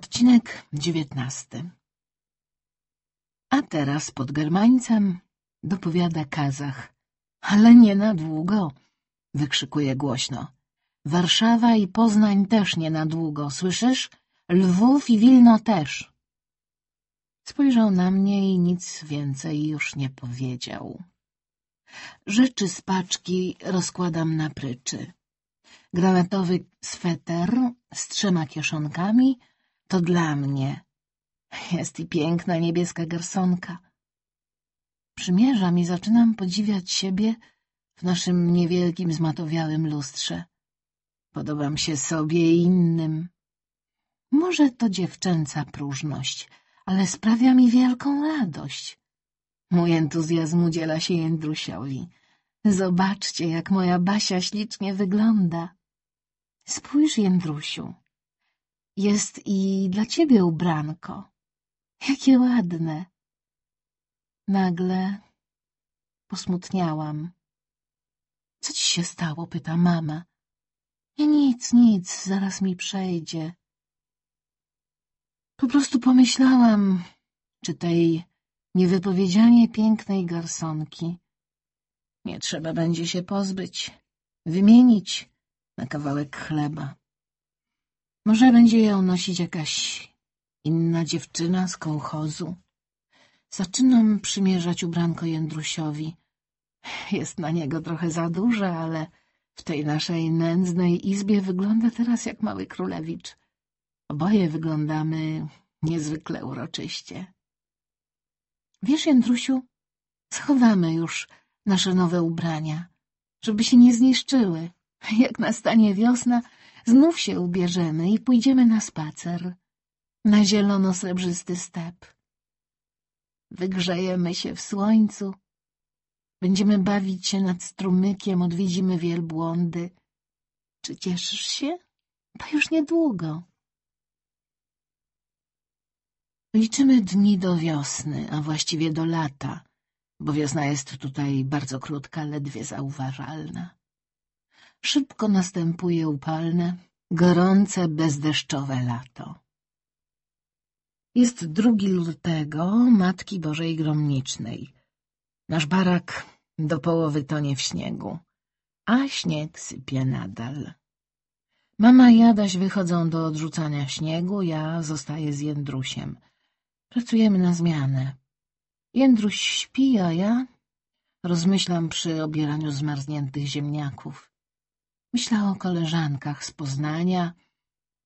Odcinek dziewiętnasty A teraz pod Germańcem dopowiada Kazach. Ale nie na długo, wykrzykuje głośno. Warszawa i Poznań też nie na długo, słyszysz? Lwów i Wilno też. Spojrzał na mnie i nic więcej już nie powiedział. Rzeczy z paczki rozkładam na pryczy. Granatowy sweter z trzema kieszonkami to dla mnie. Jest i piękna niebieska garsonka. Przymierzam i zaczynam podziwiać siebie w naszym niewielkim zmatowiałym lustrze. Podobam się sobie i innym. Może to dziewczęca próżność, ale sprawia mi wielką radość. Mój entuzjazm udziela się Jędrusiowi. Zobaczcie, jak moja Basia ślicznie wygląda. Spójrz, Jędrusiu. Jest i dla ciebie ubranko. Jakie ładne. Nagle posmutniałam. Co ci się stało? pyta mama. Nic, nic, zaraz mi przejdzie. Po prostu pomyślałam, czy tej niewypowiedzianie pięknej garsonki nie trzeba będzie się pozbyć, wymienić na kawałek chleba. Może będzie ją nosić jakaś inna dziewczyna z kołchozu. Zaczynam przymierzać ubranko Jędrusiowi. Jest na niego trochę za duże, ale w tej naszej nędznej izbie wygląda teraz jak mały królewicz. Oboje wyglądamy niezwykle uroczyście. Wiesz, Jędrusiu, schowamy już nasze nowe ubrania, żeby się nie zniszczyły. Jak nastanie wiosna, znów się ubierzemy i pójdziemy na spacer, na zielono-srebrzysty step. Wygrzejemy się w słońcu, będziemy bawić się nad strumykiem, odwiedzimy wielbłądy. Czy cieszysz się? To już niedługo. Liczymy dni do wiosny, a właściwie do lata, bo wiosna jest tutaj bardzo krótka, ledwie zauważalna. Szybko następuje upalne, gorące, bezdeszczowe lato. Jest drugi lutego Matki Bożej Gromnicznej. Nasz barak do połowy tonie w śniegu, a śnieg sypie nadal. Mama i Adaś wychodzą do odrzucania śniegu, ja zostaję z Jędrusiem. Pracujemy na zmianę. Jędruś śpi, a ja rozmyślam przy obieraniu zmarzniętych ziemniaków. Myślę o koleżankach z Poznania,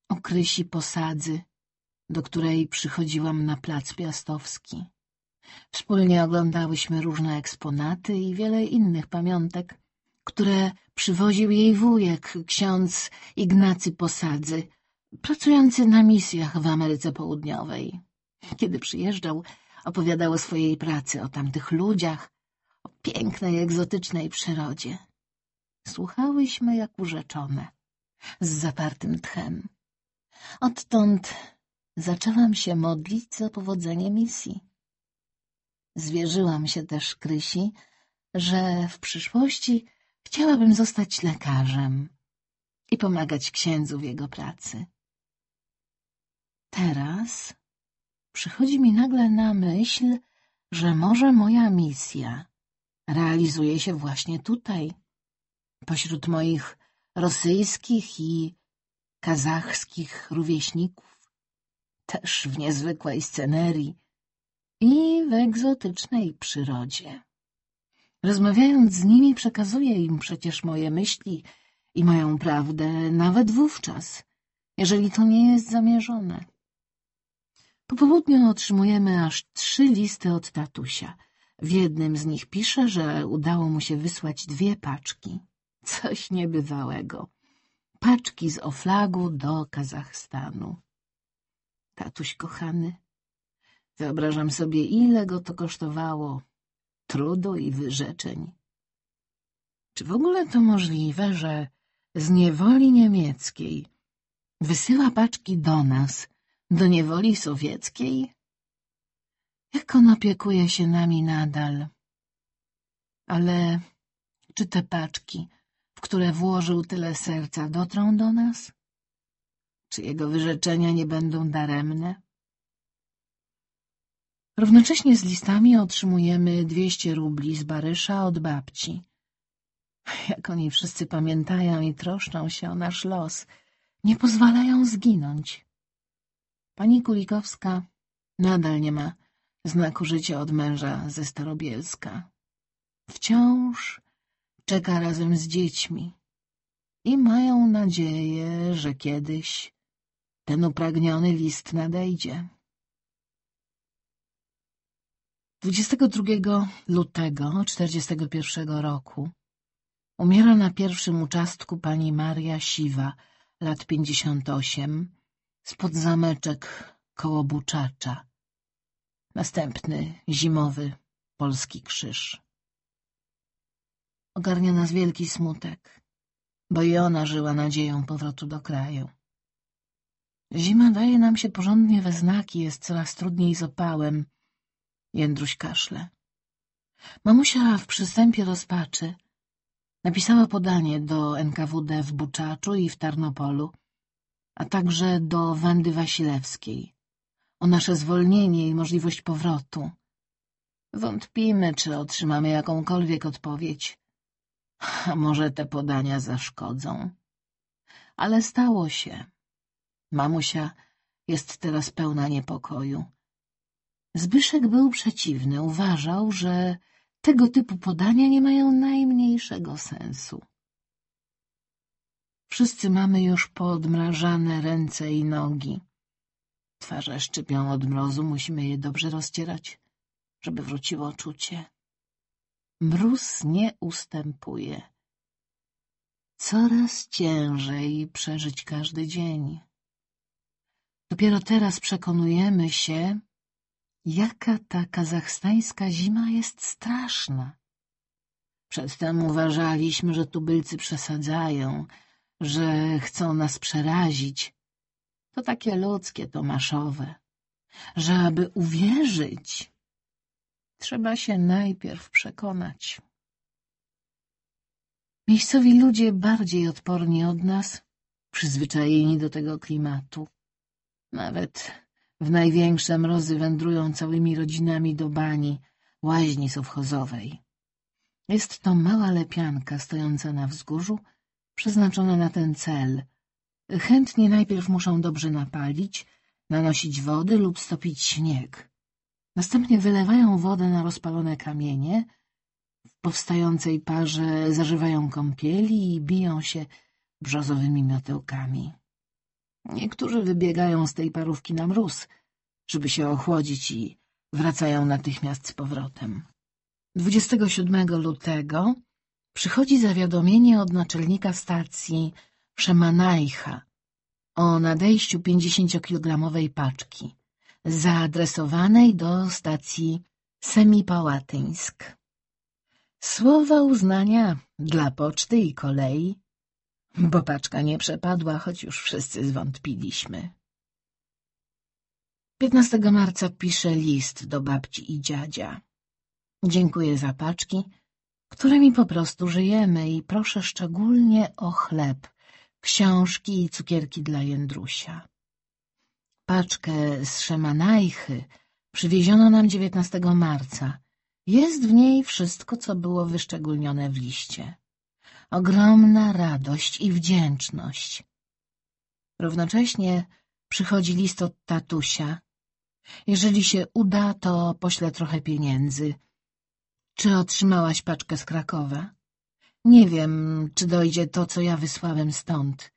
o Krysi Posadzy, do której przychodziłam na plac piastowski. Wspólnie oglądałyśmy różne eksponaty i wiele innych pamiątek, które przywoził jej wujek, ksiądz Ignacy Posadzy, pracujący na misjach w Ameryce Południowej. Kiedy przyjeżdżał, opowiadał o swojej pracy, o tamtych ludziach, o pięknej, egzotycznej przyrodzie. Słuchałyśmy jak urzeczone, z zapartym tchem. Odtąd zaczęłam się modlić za powodzenie misji. Zwierzyłam się też Krysi, że w przyszłości chciałabym zostać lekarzem i pomagać księdzu w jego pracy. Teraz przychodzi mi nagle na myśl, że może moja misja realizuje się właśnie tutaj, pośród moich rosyjskich i kazachskich rówieśników, też w niezwykłej scenerii i w egzotycznej przyrodzie. Rozmawiając z nimi, przekazuję im przecież moje myśli i moją prawdę, nawet wówczas, jeżeli to nie jest zamierzone. Po południu otrzymujemy aż trzy listy od tatusia. W jednym z nich pisze, że udało mu się wysłać dwie paczki. Coś niebywałego. Paczki z Oflagu do Kazachstanu. Tatuś kochany, wyobrażam sobie, ile go to kosztowało trudu i wyrzeczeń. Czy w ogóle to możliwe, że z niewoli niemieckiej wysyła paczki do nas, do niewoli sowieckiej? Jak on opiekuje się nami nadal? Ale czy te paczki, które włożył tyle serca, dotrą do nas? Czy jego wyrzeczenia nie będą daremne? Równocześnie z listami otrzymujemy dwieście rubli z Barysza od babci. Jak oni wszyscy pamiętają i troszczą się o nasz los, nie pozwalają zginąć. Pani Kulikowska nadal nie ma znaku życia od męża ze Starobielska. Wciąż czeka razem z dziećmi i mają nadzieję, że kiedyś ten upragniony list nadejdzie. 22 lutego 41 roku umiera na pierwszym uczastku pani Maria Siwa, lat 58, spod zameczek koło Buczacza. Następny zimowy polski krzyż. Ogarnia nas wielki smutek, bo i ona żyła nadzieją powrotu do kraju. Zima daje nam się porządnie we znaki, jest coraz trudniej z opałem. Jędruś kaszle. Mamusia w przystępie rozpaczy napisała podanie do NKWD w Buczaczu i w Tarnopolu, a także do Wandy Wasilewskiej o nasze zwolnienie i możliwość powrotu. Wątpimy, czy otrzymamy jakąkolwiek odpowiedź. A może te podania zaszkodzą? Ale stało się. Mamusia jest teraz pełna niepokoju. Zbyszek był przeciwny, uważał, że tego typu podania nie mają najmniejszego sensu. Wszyscy mamy już podmrażane ręce i nogi. Twarze szczypią od mrozu, musimy je dobrze rozcierać, żeby wróciło czucie. Mróz nie ustępuje. Coraz ciężej przeżyć każdy dzień. Dopiero teraz przekonujemy się, jaka ta kazachstańska zima jest straszna. Przedtem uważaliśmy, że tubylcy przesadzają, że chcą nas przerazić. To takie ludzkie, tomaszowe, że aby uwierzyć, trzeba się najpierw przekonać. Miejscowi ludzie bardziej odporni od nas, przyzwyczajeni do tego klimatu. Nawet w największe mrozy wędrują całymi rodzinami do bani, łaźni sowchozowej. Jest to mała lepianka stojąca na wzgórzu, przeznaczona na ten cel. Chętnie najpierw muszą dobrze napalić, nanosić wody lub stopić śnieg. Następnie wylewają wodę na rozpalone kamienie, w powstającej parze zażywają kąpieli i biją się brzozowymi miotełkami. Niektórzy wybiegają z tej parówki na mróz, żeby się ochłodzić i wracają natychmiast z powrotem. 27 lutego przychodzi zawiadomienie od naczelnika stacji Szemanajcha o nadejściu 50-kilogramowej paczki zaadresowanej do stacji Semipałatyńsk. Słowa uznania dla poczty i kolei bo paczka nie przepadła, choć już wszyscy zwątpiliśmy. 15 marca piszę list do babci i dziadzia. Dziękuję za paczki, którymi po prostu żyjemy i proszę szczególnie o chleb, książki i cukierki dla Jędrusia. Paczkę z Szemanajchy przywieziono nam 19 marca. Jest w niej wszystko, co było wyszczególnione w liście ogromna radość i wdzięczność. Równocześnie przychodzi list od tatusia. Jeżeli się uda, to poślę trochę pieniędzy. Czy otrzymałaś paczkę z Krakowa? Nie wiem, czy dojdzie to, co ja wysłałem stąd.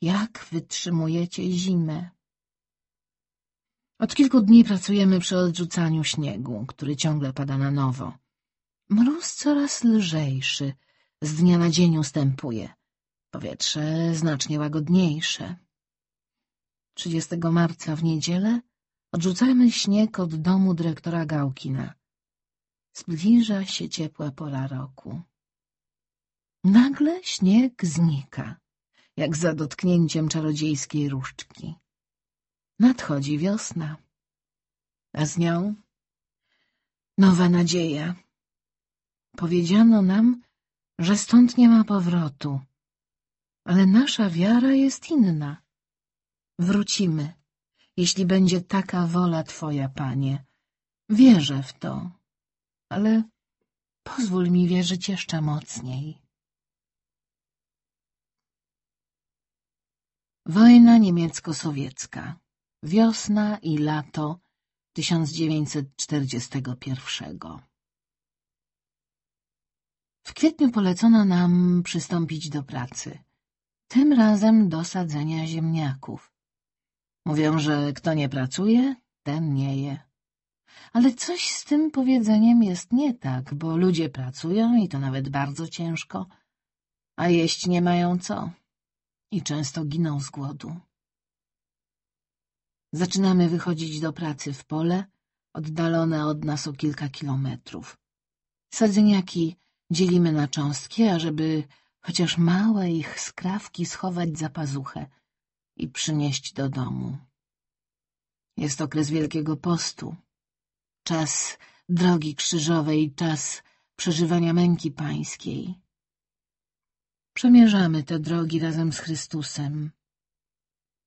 Jak wytrzymujecie zimę? Od kilku dni pracujemy przy odrzucaniu śniegu, który ciągle pada na nowo. Mróz coraz lżejszy, z dnia na dzień ustępuje. Powietrze znacznie łagodniejsze. 30 marca w niedzielę odrzucamy śnieg od domu dyrektora Gałkina. Zbliża się ciepła pora roku. Nagle śnieg znika, jak za dotknięciem czarodziejskiej różdżki. Nadchodzi wiosna, a z nią nowa nadzieja. Powiedziano nam, że stąd nie ma powrotu. Ale nasza wiara jest inna. Wrócimy, jeśli będzie taka wola Twoja, Panie. Wierzę w to, ale pozwól mi wierzyć jeszcze mocniej. Wojna niemiecko-sowiecka. Wiosna i lato 1941 W kwietniu polecono nam przystąpić do pracy. Tym razem do sadzenia ziemniaków. Mówią, że kto nie pracuje, ten nie je. Ale coś z tym powiedzeniem jest nie tak, bo ludzie pracują i to nawet bardzo ciężko, a jeść nie mają co i często giną z głodu. Zaczynamy wychodzić do pracy w pole, oddalone od nas o kilka kilometrów. Sadzeniaki dzielimy na cząstki, ażeby chociaż małe ich skrawki schować za pazuchę i przynieść do domu. Jest okres Wielkiego Postu, czas drogi krzyżowej, czas przeżywania męki pańskiej. Przemierzamy te drogi razem z Chrystusem.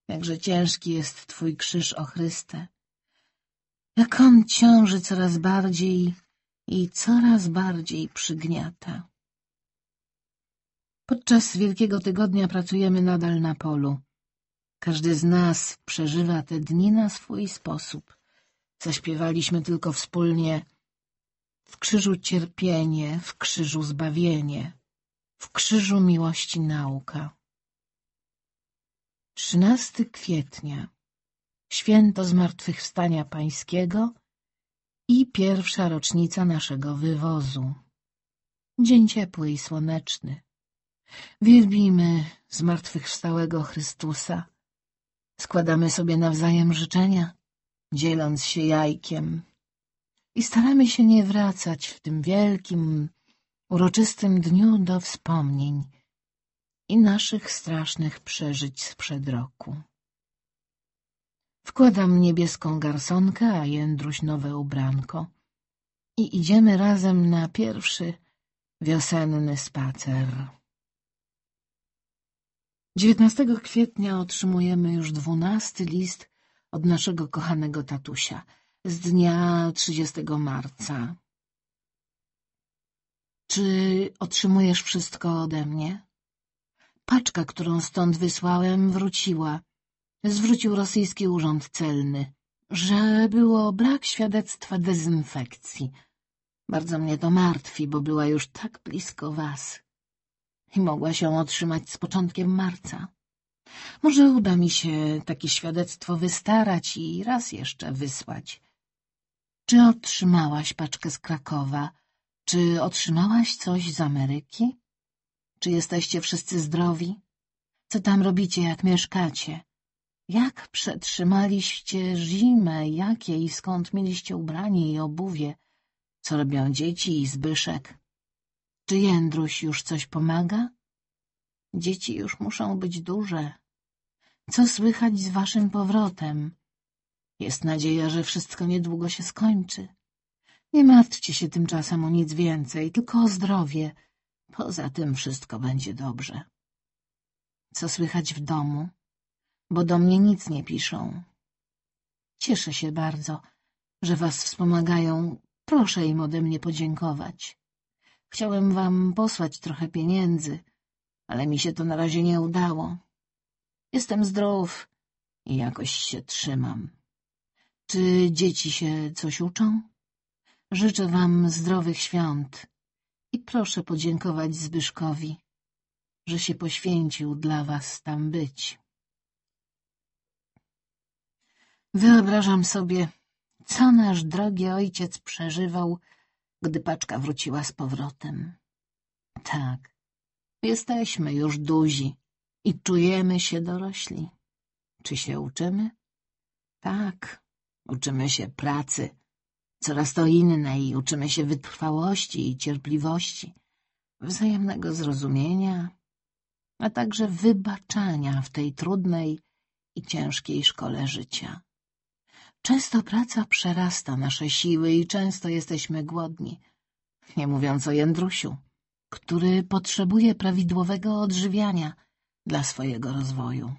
Jakże ciężki jest Twój krzyż, o Chryste. Jak On ciąży coraz bardziej i coraz bardziej przygniata. Podczas Wielkiego Tygodnia pracujemy nadal na polu. Każdy z nas przeżywa te dni na swój sposób. Zaśpiewaliśmy tylko wspólnie w krzyżu cierpienie, w krzyżu zbawienie, w krzyżu miłości nauka. 13 kwietnia Święto Zmartwychwstania Pańskiego i pierwsza rocznica naszego wywozu. Dzień ciepły i słoneczny. Wielbimy Zmartwychwstałego Chrystusa. Składamy sobie nawzajem życzenia, dzieląc się jajkiem. I staramy się nie wracać w tym wielkim, uroczystym dniu do wspomnień i naszych strasznych przeżyć sprzed roku. Wkładam niebieską garsonkę, a Jędruś nowe ubranko i idziemy razem na pierwszy wiosenny spacer. 19 kwietnia otrzymujemy już dwunasty list od naszego kochanego tatusia z dnia 30 marca. Czy otrzymujesz wszystko ode mnie? Paczka, którą stąd wysłałem, wróciła. Zwrócił rosyjski urząd celny, że było brak świadectwa dezynfekcji. Bardzo mnie to martwi, bo była już tak blisko was i mogła się otrzymać z początkiem marca. Może uda mi się takie świadectwo wystarać i raz jeszcze wysłać. Czy otrzymałaś paczkę z Krakowa? Czy otrzymałaś coś z Ameryki? Czy jesteście wszyscy zdrowi? Co tam robicie, jak mieszkacie? Jak przetrzymaliście zimę? Jakie i skąd mieliście ubranie i obuwie? Co robią dzieci i Zbyszek? Czy Jędruś już coś pomaga? Dzieci już muszą być duże. Co słychać z waszym powrotem? Jest nadzieja, że wszystko niedługo się skończy. Nie martwcie się tymczasem o nic więcej, tylko o zdrowie. Poza tym wszystko będzie dobrze. Co słychać w domu? Bo do mnie nic nie piszą. Cieszę się bardzo, że was wspomagają. Proszę im ode mnie podziękować. Chciałem wam posłać trochę pieniędzy, ale mi się to na razie nie udało. Jestem zdrów i jakoś się trzymam. Czy dzieci się coś uczą? Życzę wam zdrowych świąt i proszę podziękować Zbyszkowi, że się poświęcił dla was tam być. Wyobrażam sobie, co nasz drogi ojciec przeżywał, gdy paczka wróciła z powrotem. Tak, jesteśmy już duzi i czujemy się dorośli. Czy się uczymy? Tak, uczymy się pracy, coraz to innej, uczymy się wytrwałości i cierpliwości, wzajemnego zrozumienia, a także wybaczania w tej trudnej i ciężkiej szkole życia. Często praca przerasta nasze siły i często jesteśmy głodni, nie mówiąc o Jędrusiu, który potrzebuje prawidłowego odżywiania dla swojego rozwoju.